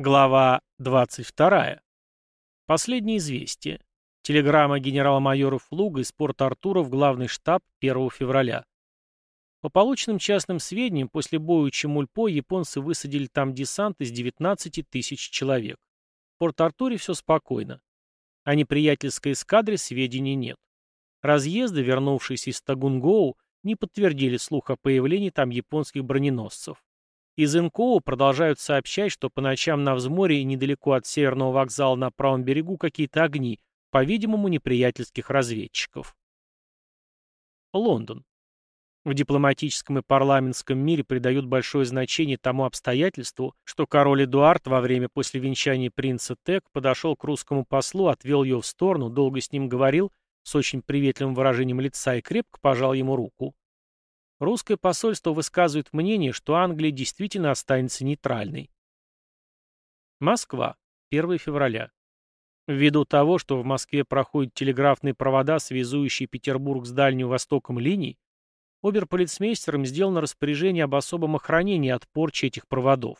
Глава 22. Последнее известие. Телеграмма генерала-майора Флуга из порта Артура в главный штаб 1 февраля. По полученным частным сведениям, после боя у Чемульпо японцы высадили там десант из 19 тысяч человек. В Порт-Артуре все спокойно. О неприятельской эскадре сведений нет. Разъезды, вернувшиеся из Тагунгоу, не подтвердили слух о появлении там японских броненосцев. Из НКО продолжают сообщать, что по ночам на взморье и недалеко от северного вокзала на правом берегу какие-то огни, по-видимому, неприятельских разведчиков. Лондон. В дипломатическом и парламентском мире придают большое значение тому обстоятельству, что король Эдуард во время после венчания принца Тек подошел к русскому послу, отвел ее в сторону, долго с ним говорил, с очень приветливым выражением лица и крепко пожал ему руку. Русское посольство высказывает мнение, что Англия действительно останется нейтральной. Москва. 1 февраля. Ввиду того, что в Москве проходят телеграфные провода, связующие Петербург с Дальним Востоком линий, оберполицмейстером сделано распоряжение об особом охранении от порчи этих проводов.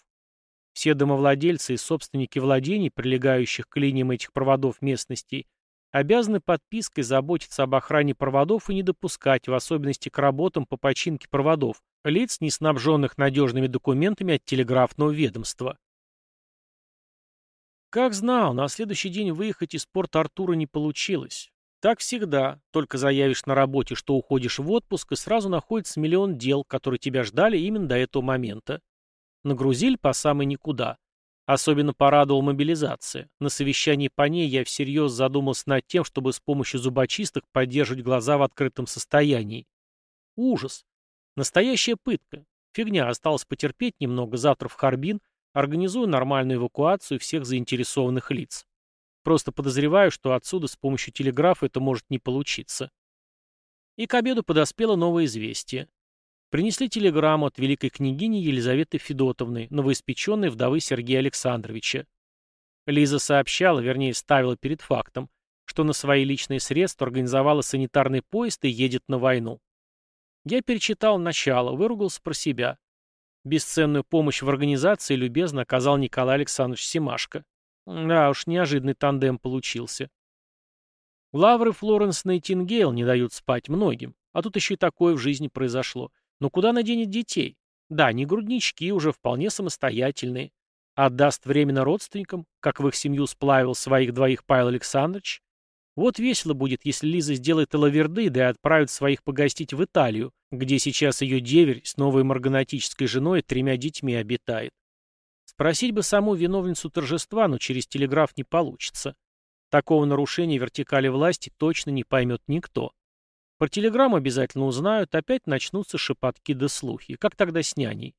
Все домовладельцы и собственники владений, прилегающих к линиям этих проводов местностей, обязаны подпиской заботиться об охране проводов и не допускать, в особенности к работам по починке проводов, лиц, не снабженных надежными документами от телеграфного ведомства. Как знал, на следующий день выехать из порта Артура не получилось. Так всегда, только заявишь на работе, что уходишь в отпуск, и сразу находится миллион дел, которые тебя ждали именно до этого момента. Нагрузили по самой никуда. Особенно порадовал мобилизация. На совещании по ней я всерьез задумался над тем, чтобы с помощью зубочисток поддерживать глаза в открытом состоянии. Ужас. Настоящая пытка. Фигня, осталось потерпеть немного, завтра в Харбин, организую нормальную эвакуацию всех заинтересованных лиц. Просто подозреваю, что отсюда с помощью телеграфа это может не получиться. И к обеду подоспело новое известие. Принесли телеграмму от великой княгини Елизаветы Федотовны, новоиспеченной вдовы Сергея Александровича. Лиза сообщала, вернее, ставила перед фактом, что на свои личные средства организовала санитарный поезд и едет на войну. Я перечитал начало, выругался про себя. Бесценную помощь в организации любезно оказал Николай Александрович Семашко. Да уж, неожиданный тандем получился. Лавры Флоренс Найтингейл не дают спать многим, а тут еще и такое в жизни произошло. Но куда она денет детей? Да, не груднички, уже вполне самостоятельные. Отдаст временно родственникам, как в их семью сплавил своих двоих Павел Александрович. Вот весело будет, если Лиза сделает лаверды, да и отправит своих погостить в Италию, где сейчас ее деверь с новой марганатической женой и тремя детьми обитает. Спросить бы саму виновницу торжества, но через телеграф не получится. Такого нарушения вертикали власти точно не поймет никто. Про телеграмму обязательно узнают, опять начнутся шепотки да слухи. Как тогда с няней?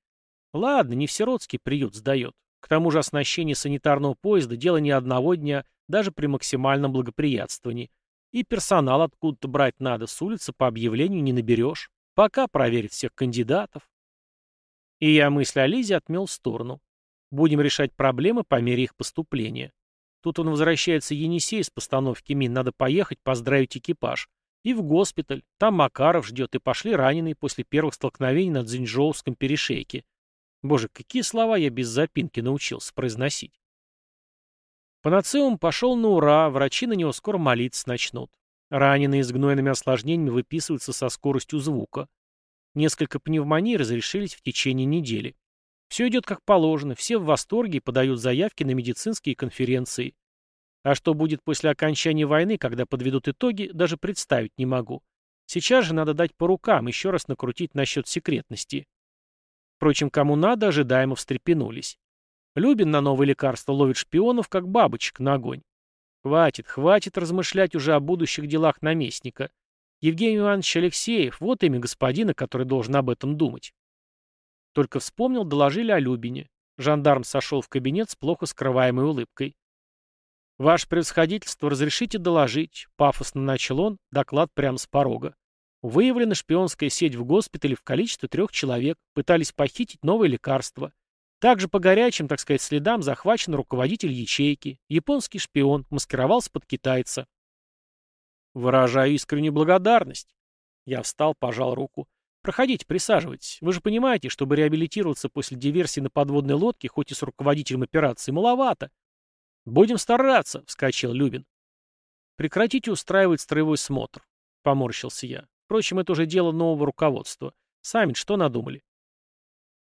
Ладно, не в сиротский приют сдает. К тому же оснащение санитарного поезда – дело не одного дня, даже при максимальном благоприятствовании. И персонал откуда-то брать надо, с улицы по объявлению не наберешь. Пока проверит всех кандидатов. И я мысль о Лизе отмел в сторону. Будем решать проблемы по мере их поступления. Тут он возвращается Енисей с постановки мин, надо поехать поздравить экипаж. И в госпиталь. Там Макаров ждет, и пошли раненые после первых столкновений на Дзиньчжоуском перешейке. Боже, какие слова я без запинки научился произносить. Панацеум пошел на ура, врачи на него скоро молиться начнут. Раненые с гнойными осложнениями выписываются со скоростью звука. Несколько пневмоний разрешились в течение недели. Все идет как положено, все в восторге и подают заявки на медицинские конференции. А что будет после окончания войны, когда подведут итоги, даже представить не могу. Сейчас же надо дать по рукам, еще раз накрутить насчет секретности. Впрочем, кому надо, ожидаемо встрепенулись. Любин на новое лекарство ловит шпионов, как бабочек на огонь. Хватит, хватит размышлять уже о будущих делах наместника. Евгений Иванович Алексеев, вот имя господина, который должен об этом думать. Только вспомнил, доложили о Любине. Жандарм сошел в кабинет с плохо скрываемой улыбкой. «Ваше превосходительство, разрешите доложить?» — пафосно начал он, доклад прямо с порога. Выявлена шпионская сеть в госпитале в количестве трех человек, пытались похитить новое лекарство. Также по горячим, так сказать, следам захвачен руководитель ячейки, японский шпион, маскировался под китайца. Выражаю искреннюю благодарность. Я встал, пожал руку. Проходите, присаживайтесь. Вы же понимаете, чтобы реабилитироваться после диверсии на подводной лодке, хоть и с руководителем операции, маловато. Будем стараться, вскочил Любин. Прекратите устраивать строевой смотр, поморщился я. Впрочем, это уже дело нового руководства. Сами что надумали?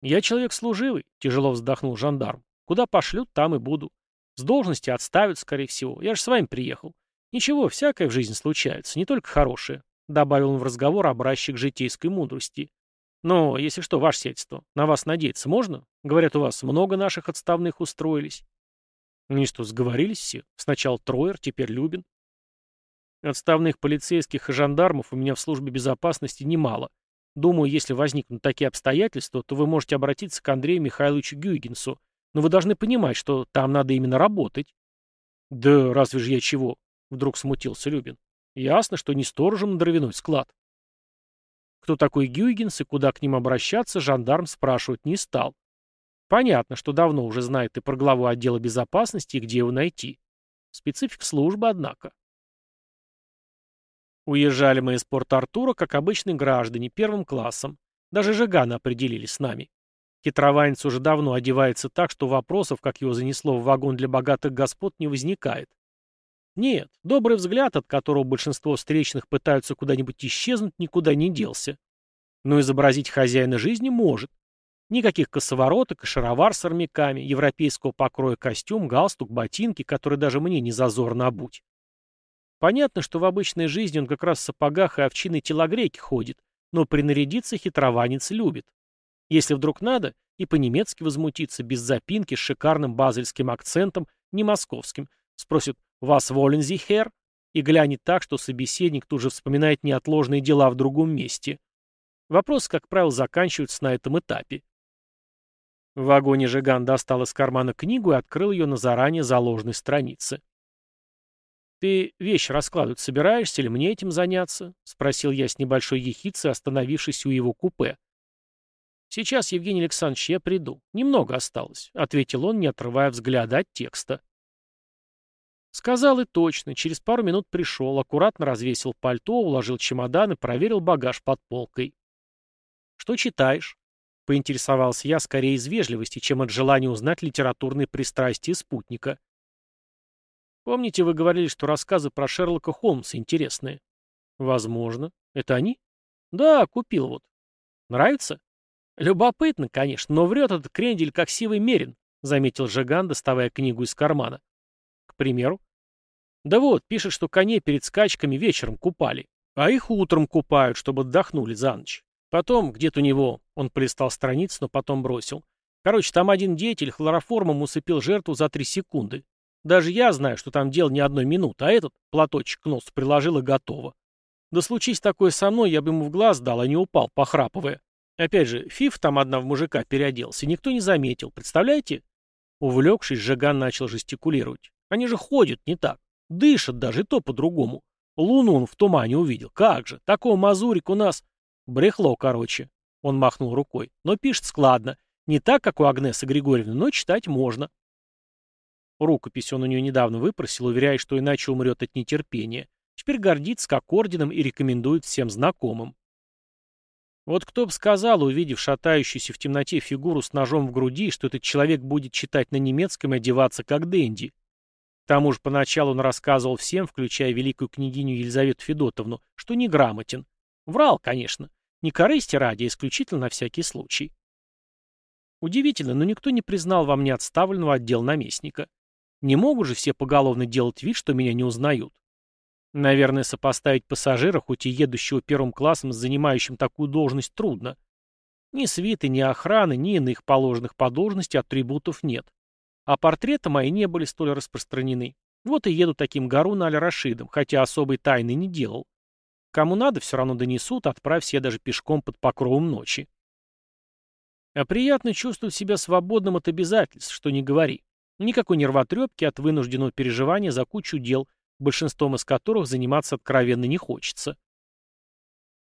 Я человек служивый, тяжело вздохнул жандарм. Куда пошлют, там и буду. С должности отставят, скорее всего. Я же с вами приехал. Ничего, всякое в жизни случается, не только хорошее. Добавил он в разговор, обращик житейской мудрости. Но, если что, ваше сельство, на вас надеяться можно? Говорят, у вас много наших отставных устроились. Ну что, сговорились все? Сначала Троер, теперь Любин. Отставных полицейских и жандармов у меня в службе безопасности немало. Думаю, если возникнут такие обстоятельства, то вы можете обратиться к Андрею Михайловичу Гюйгенсу. Но вы должны понимать, что там надо именно работать. Да разве же я чего? Вдруг смутился Любин. Ясно, что не сторожем на дровяной склад. Кто такой Гюйгенс и куда к ним обращаться, жандарм спрашивать не стал. Понятно, что давно уже знает и про главу отдела безопасности, и где его найти. Специфик службы, однако. Уезжали мы из Порт-Артура, как обычные граждане, первым классом. Даже Жигана определили с нами. Хитрованец уже давно одевается так, что вопросов, как его занесло в вагон для богатых господ, не возникает. Нет, добрый взгляд, от которого большинство встречных пытаются куда-нибудь исчезнуть, никуда не делся. Но изобразить хозяина жизни может. Никаких косовороток и шаровар с армяками, европейского покроя костюм, галстук, ботинки, которые даже мне не зазорно обуть. Понятно, что в обычной жизни он как раз в сапогах и овчиной телогрейке ходит, но принарядиться хитрованец любит. Если вдруг надо, и по-немецки возмутиться, без запинки, с шикарным базельским акцентом, не московским, спросит «Вас волен зихер?» и глянет так, что собеседник тут же вспоминает неотложные дела в другом месте. Вопросы, как правило, заканчиваются на этом этапе. В вагоне Жиган достал из кармана книгу и открыл ее на заранее заложенной странице. «Ты вещи раскладывать собираешься или мне этим заняться?» — спросил я с небольшой ехицей, остановившись у его купе. «Сейчас, Евгений Александрович, я приду. Немного осталось», — ответил он, не отрывая взгляда от текста. Сказал и точно. Через пару минут пришел, аккуратно развесил пальто, уложил чемодан и проверил багаж под полкой. «Что читаешь?» — поинтересовался я скорее из вежливости, чем от желания узнать литературные пристрастия спутника. «Помните, вы говорили, что рассказы про Шерлока Холмса интересные?» «Возможно. Это они?» «Да, купил вот». «Нравится?» «Любопытно, конечно, но врет этот крендель, как сивый мерин», — заметил Жиган, доставая книгу из кармана. «К примеру?» Да вот, пишет, что коней перед скачками вечером купали, а их утром купают, чтобы отдохнули за ночь. Потом, где-то у него, он полистал страницу, но потом бросил. Короче, там один деятель хлороформом усыпил жертву за три секунды. Даже я знаю, что там дело не одной минуты, а этот платочек к носу приложил и готово. Да случись такое со мной, я бы ему в глаз дал, а не упал, похрапывая. Опять же, фиф там одна в мужика переоделся, никто не заметил, представляете? Увлекшись, Жиган начал жестикулировать. Они же ходят не так. Дышит даже, то по-другому. Луну он в тумане увидел. Как же, такого мазурик у нас... Брехло, короче. Он махнул рукой. Но пишет складно. Не так, как у Агнесы Григорьевны, но читать можно. Рукопись он у нее недавно выпросил, уверяя, что иначе умрет от нетерпения. Теперь гордится как орденом и рекомендует всем знакомым. Вот кто бы сказал, увидев шатающуюся в темноте фигуру с ножом в груди, что этот человек будет читать на немецком и одеваться как Дэнди. К тому же поначалу он рассказывал всем, включая великую княгиню Елизавету Федотовну, что неграмотен. Врал, конечно. Не корысти ради, а исключительно на всякий случай. Удивительно, но никто не признал во мне отставленного отдел наместника. Не могут же все поголовно делать вид, что меня не узнают. Наверное, сопоставить пассажира, хоть и едущего первым классом с занимающим такую должность, трудно. Ни свиты, ни охраны, ни иных положенных по должности атрибутов нет. А портреты мои не были столь распространены. Вот и еду таким Гарун аль-Рашидом, хотя особой тайны не делал. Кому надо, все равно донесут, отправь я даже пешком под покровом ночи. А приятно чувствовать себя свободным от обязательств, что не говори. Никакой нервотрепки от вынужденного переживания за кучу дел, большинством из которых заниматься откровенно не хочется.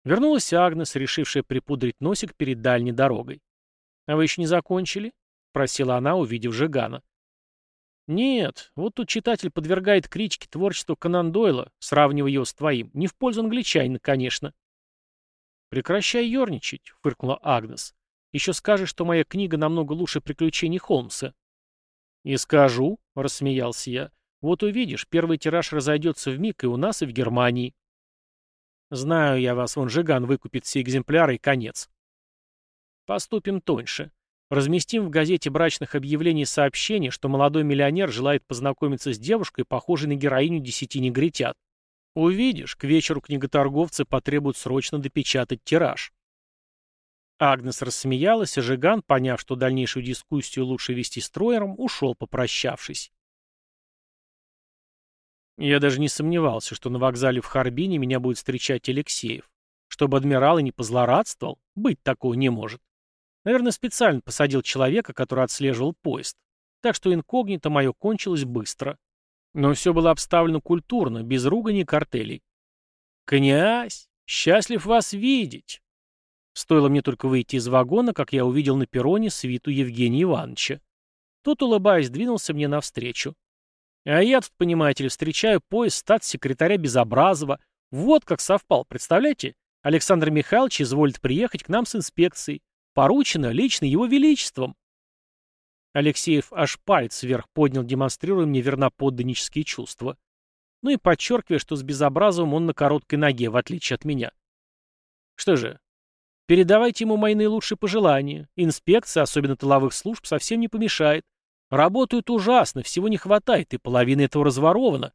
Вернулась Агнес, решившая припудрить носик перед дальней дорогой. «А вы еще не закончили?» — просила она, увидев Жигана. Нет, вот тут читатель подвергает критике творчество Конан Дойла, сравнивая его с твоим. Не в пользу англичанина, конечно. «Прекращай ерничать», — фыркнула Агнес. «Еще скажешь, что моя книга намного лучше приключений Холмса». «И скажу», — рассмеялся я. «Вот увидишь, первый тираж разойдется в миг и у нас, и в Германии». «Знаю я вас, вон Жиган выкупит все экземпляры и конец». «Поступим тоньше. Разместим в газете брачных объявлений сообщение, что молодой миллионер желает познакомиться с девушкой, похожей на героиню десяти негритят. Увидишь, к вечеру книготорговцы потребуют срочно допечатать тираж. Агнес рассмеялась, а Жиган, поняв, что дальнейшую дискуссию лучше вести с Троером, ушел, попрощавшись. Я даже не сомневался, что на вокзале в Харбине меня будет встречать Алексеев. Чтобы адмирал и не позлорадствовал, быть такого не может. Наверное, специально посадил человека, который отслеживал поезд. Так что инкогнито мое кончилось быстро. Но все было обставлено культурно, без ругани и картелей. «Князь, счастлив вас видеть!» Стоило мне только выйти из вагона, как я увидел на перроне свиту Евгения Ивановича. Тот, улыбаясь, двинулся мне навстречу. А я тут, понимаете ли, встречаю поезд статс-секретаря Безобразова. Вот как совпал, представляете? Александр Михайлович изволит приехать к нам с инспекцией. Поручено лично его величеством. Алексеев аж палец вверх поднял, демонстрируя мне верноподданнические чувства. Ну и подчеркивая, что с Безобразовым он на короткой ноге, в отличие от меня. Что же, передавайте ему мои наилучшие пожелания. Инспекция, особенно тыловых служб, совсем не помешает. Работают ужасно, всего не хватает, и половина этого разворована.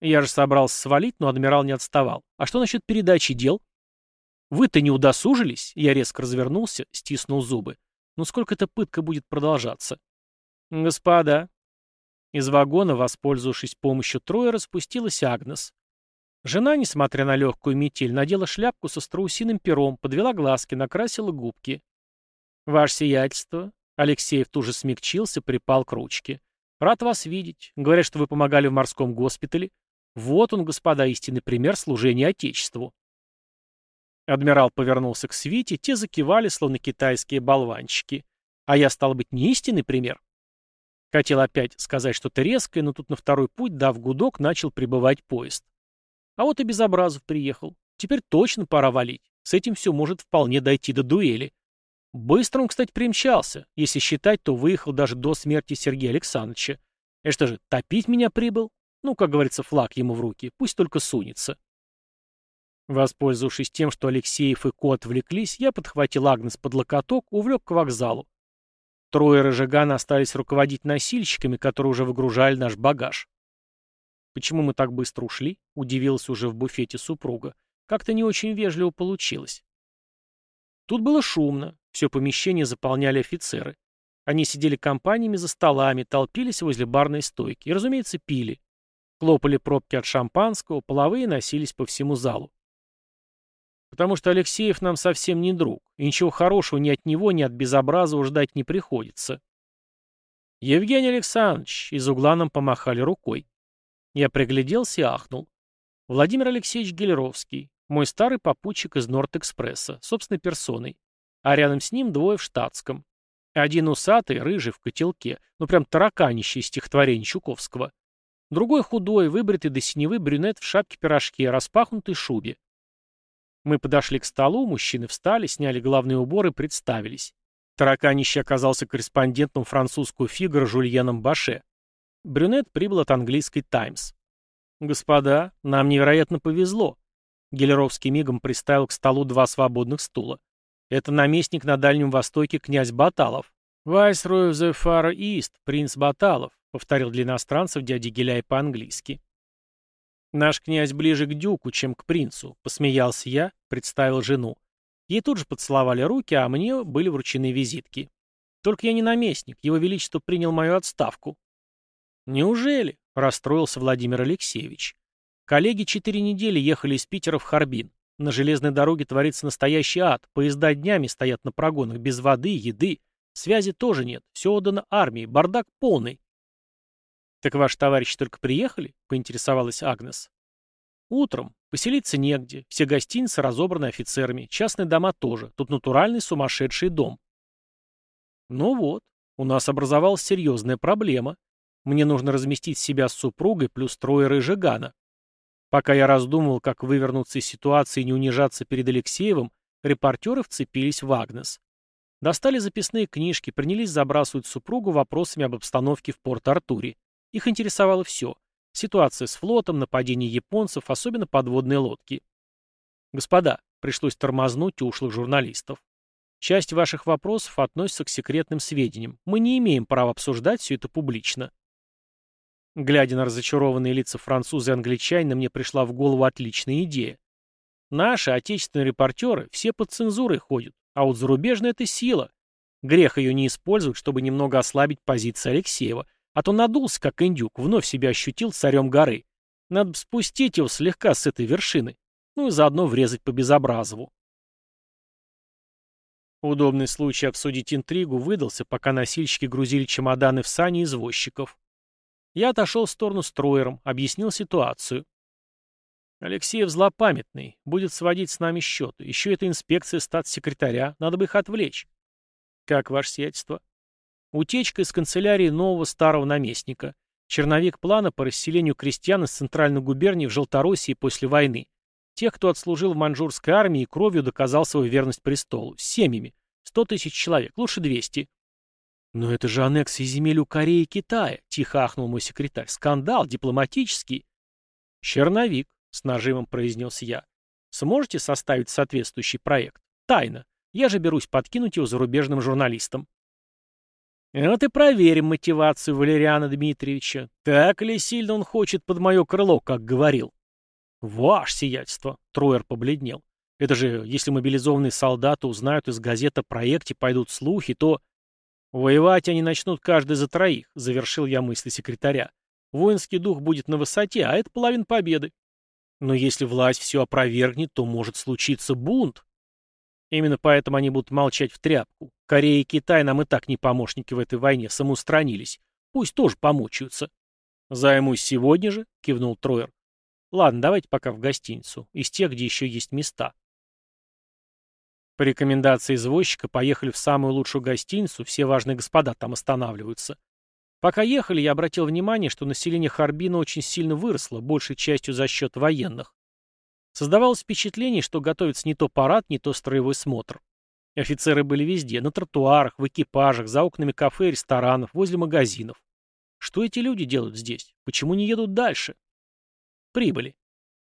Я же собрался свалить, но адмирал не отставал. А что насчет передачи дел? Вы-то не удосужились? Я резко развернулся, стиснул зубы. Ну сколько эта пытка будет продолжаться? Господа. Из вагона, воспользовавшись помощью Троя, распустилась Агнес. Жена, несмотря на легкую метель, надела шляпку со страусиным пером, подвела глазки, накрасила губки. «Ваше сиятельство!» Алексеев тут же смягчился, припал к ручке. «Рад вас видеть. Говорят, что вы помогали в морском госпитале. Вот он, господа, истинный пример служения Отечеству». Адмирал повернулся к свите, те закивали, словно китайские болванчики. А я, стал быть, не истинный пример. Хотел опять сказать что-то резкое, но тут на второй путь, дав гудок, начал прибывать поезд. А вот и Безобразов приехал. Теперь точно пора валить. С этим все может вполне дойти до дуэли. Быстро он, кстати, примчался. Если считать, то выехал даже до смерти Сергея Александровича. И что же, топить меня прибыл? Ну, как говорится, флаг ему в руки. Пусть только сунется. Воспользовавшись тем, что Алексеев и Ко отвлеклись, я подхватил Агнес под локоток, увлек к вокзалу. Трое Рожигана остались руководить носильщиками, которые уже выгружали наш багаж. «Почему мы так быстро ушли?» — удивился уже в буфете супруга. «Как-то не очень вежливо получилось». Тут было шумно, все помещение заполняли офицеры. Они сидели компаниями за столами, толпились возле барной стойки и, разумеется, пили. Хлопали пробки от шампанского, половые носились по всему залу. Потому что Алексеев нам совсем не друг, и ничего хорошего ни от него, ни от Безобразова ждать не приходится. Евгений Александрович, из угла нам помахали рукой. Я пригляделся и ахнул. Владимир Алексеевич Гелеровский, мой старый попутчик из Норд-экспресса, собственной персоной. А рядом с ним двое в штатском. Один усатый, рыжий, в котелке, ну прям тараканище из стихотворений Чуковского. Другой худой, выбритый до синевы брюнет в шапке-пирожке, распахнутой шубе. Мы подошли к столу, мужчины встали, сняли главные уборы и представились. Тараканище оказался корреспондентом французскую фигуру Жульеном Баше. Брюнет прибыл от английской «Таймс». «Господа, нам невероятно повезло». Гелеровский мигом приставил к столу два свободных стула. «Это наместник на Дальнем Востоке князь Баталов». «Вайсрой of the Far East, принц Баталов», — повторил для иностранцев дядя Геляй по-английски. «Наш князь ближе к дюку, чем к принцу», — посмеялся я, представил жену. Ей тут же поцеловали руки, а мне были вручены визитки. Только я не наместник, его величество принял мою отставку. «Неужели?» — расстроился Владимир Алексеевич. Коллеги четыре недели ехали из Питера в Харбин. На железной дороге творится настоящий ад, поезда днями стоят на прогонах, без воды, еды. Связи тоже нет, все отдано армии, бардак полный. «Так ваши товарищи только приехали?» — поинтересовалась Агнес. «Утром. Поселиться негде. Все гостиницы разобраны офицерами. Частные дома тоже. Тут натуральный сумасшедший дом». «Ну вот, у нас образовалась серьезная проблема. Мне нужно разместить себя с супругой плюс трое рыжигана. Пока я раздумывал, как вывернуться из ситуации и не унижаться перед Алексеевым, репортеры вцепились в Агнес. Достали записные книжки, принялись забрасывать супругу вопросами об обстановке в Порт-Артуре. Их интересовало все. Ситуация с флотом, нападение японцев, особенно подводные лодки. Господа, пришлось тормознуть ушлых журналистов. Часть ваших вопросов относится к секретным сведениям. Мы не имеем права обсуждать все это публично. Глядя на разочарованные лица француза и англичанина, мне пришла в голову отличная идея. Наши отечественные репортеры все под цензурой ходят, а вот зарубежная — это сила. Грех ее не использовать, чтобы немного ослабить позиции Алексеева, а то надулся, как индюк, вновь себя ощутил царем горы. Надо спустить его слегка с этой вершины, ну и заодно врезать по Безобразову. Удобный случай обсудить интригу выдался, пока носильщики грузили чемоданы в сани извозчиков. Я отошел в сторону с Троером, объяснил ситуацию. Алексеев злопамятный, будет сводить с нами счеты. Еще это инспекция статс-секретаря, надо бы их отвлечь. Как ваше сиятельство? Утечка из канцелярии нового старого наместника. Черновик плана по расселению крестьян из центральной губернии в Желтороссии после войны. Тех, кто отслужил в маньчжурской армии и кровью доказал свою верность престолу. С семьями. Сто тысяч человек, лучше двести. «Но это же аннексия земель у Кореи и Китая», — тихо ахнул мой секретарь. «Скандал, дипломатический». «Черновик», — с нажимом произнес я. «Сможете составить соответствующий проект? Тайно. Я же берусь подкинуть его зарубежным журналистам». «Вот и проверим мотивацию Валериана Дмитриевича. Так ли сильно он хочет под мое крыло, как говорил?» «Ваше сиятельство», — Троер побледнел. «Это же, если мобилизованные солдаты узнают из газеты о проекте, пойдут слухи, то...» «Воевать они начнут каждый за троих», — завершил я мысли секретаря. «Воинский дух будет на высоте, а это половина победы. Но если власть все опровергнет, то может случиться бунт. Именно поэтому они будут молчать в тряпку. Корея и Китай нам и так не помощники в этой войне, самоустранились. Пусть тоже помучаются». «Займусь сегодня же», — кивнул Троер. «Ладно, давайте пока в гостиницу, из тех, где еще есть места». По рекомендации извозчика поехали в самую лучшую гостиницу, все важные господа там останавливаются. Пока ехали, я обратил внимание, что население Харбина очень сильно выросло, большей частью за счет военных. Создавалось впечатление, что готовится не то парад, не то строевой смотр. Офицеры были везде, на тротуарах, в экипажах, за окнами кафе и ресторанов, возле магазинов. Что эти люди делают здесь? Почему не едут дальше? Прибыли.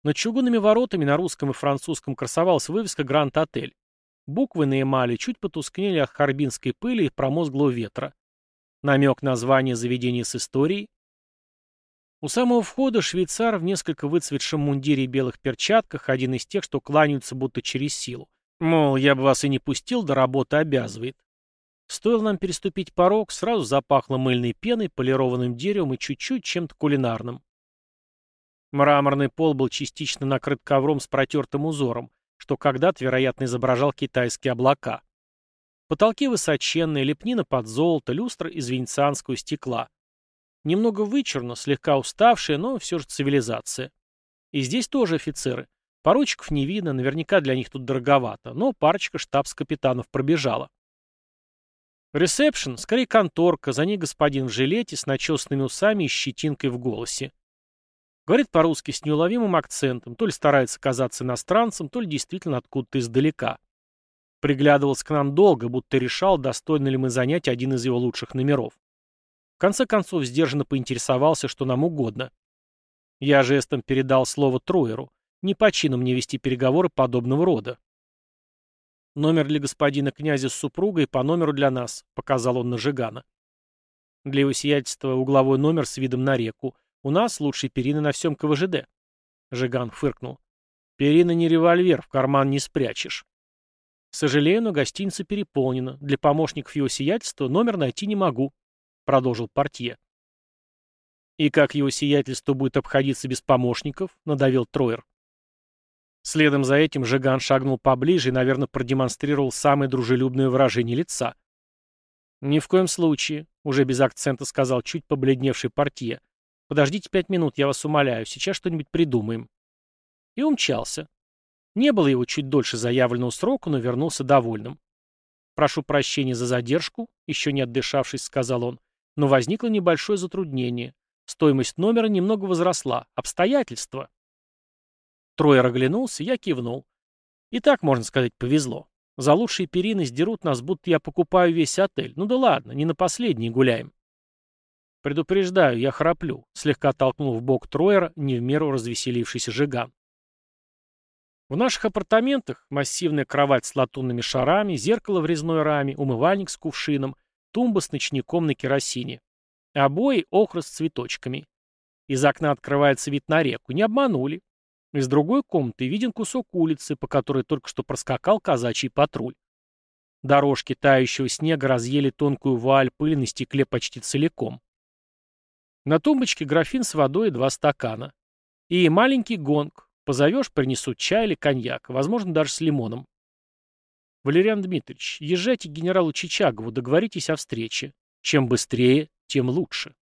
Над чугунными воротами на русском и французском красовалась вывеска «Гранд-отель». Буквы на эмали чуть потускнели от харбинской пыли и промозглого ветра. Намек на звание заведения с историей. У самого входа швейцар в несколько выцветшем мундире и белых перчатках, один из тех, что кланяются будто через силу. Мол, я бы вас и не пустил, да работа обязывает. Стоило нам переступить порог, сразу запахло мыльной пеной, полированным деревом и чуть-чуть чем-то кулинарным. Мраморный пол был частично накрыт ковром с протертым узором, что когда-то, вероятно, изображал китайские облака. Потолки высоченные, лепнина под золото, люстра из венецианского стекла. Немного вычурно, слегка уставшая, но все же цивилизация. И здесь тоже офицеры. Поручиков не видно, наверняка для них тут дороговато, но парочка штабс-капитанов пробежала. Ресепшн, скорее конторка, за ней господин в жилете с начесанными усами и щетинкой в голосе. Говорит по-русски с неуловимым акцентом, то ли старается казаться иностранцем, то ли действительно откуда-то издалека. Приглядывался к нам долго, будто решал, достойны ли мы занять один из его лучших номеров. В конце концов, сдержанно поинтересовался, что нам угодно. Я жестом передал слово Троеру. Не по чину мне вести переговоры подобного рода. «Номер для господина князя с супругой по номеру для нас», — показал он на Жигана. Для его сиятельства угловой номер с видом на реку — у нас лучшие перины на всем КВЖД. Жиган фыркнул. Перина не револьвер, в карман не спрячешь. Сожалею, но гостиница переполнена. Для помощников его сиятельства номер найти не могу, продолжил портье. И как его сиятельство будет обходиться без помощников, надавил Троер. Следом за этим Жиган шагнул поближе и, наверное, продемонстрировал самое дружелюбное выражение лица. «Ни в коем случае», — уже без акцента сказал чуть побледневший портье. Подождите пять минут, я вас умоляю, сейчас что-нибудь придумаем. И умчался. Не было его чуть дольше заявленного срока, но вернулся довольным. «Прошу прощения за задержку», — еще не отдышавшись, сказал он, но возникло небольшое затруднение. Стоимость номера немного возросла. Обстоятельства. Троер оглянулся, я кивнул. И так, можно сказать, повезло. За лучшие перины сдерут нас, будто я покупаю весь отель. Ну да ладно, не на последний гуляем. Предупреждаю, я храплю, слегка толкнул в бок Троера не в меру развеселившийся Жиган. В наших апартаментах массивная кровать с латунными шарами, зеркало в резной раме, умывальник с кувшином, тумба с ночником на керосине. Обои охра с цветочками. Из окна открывается вид на реку. Не обманули. Из другой комнаты виден кусок улицы, по которой только что проскакал казачий патруль. Дорожки тающего снега разъели тонкую вуаль пыли на стекле почти целиком. На тумбочке графин с водой и два стакана. И маленький гонг. Позовешь, принесут чай или коньяк, возможно, даже с лимоном. Валериан Дмитриевич, езжайте к генералу Чичагову, договоритесь о встрече. Чем быстрее, тем лучше.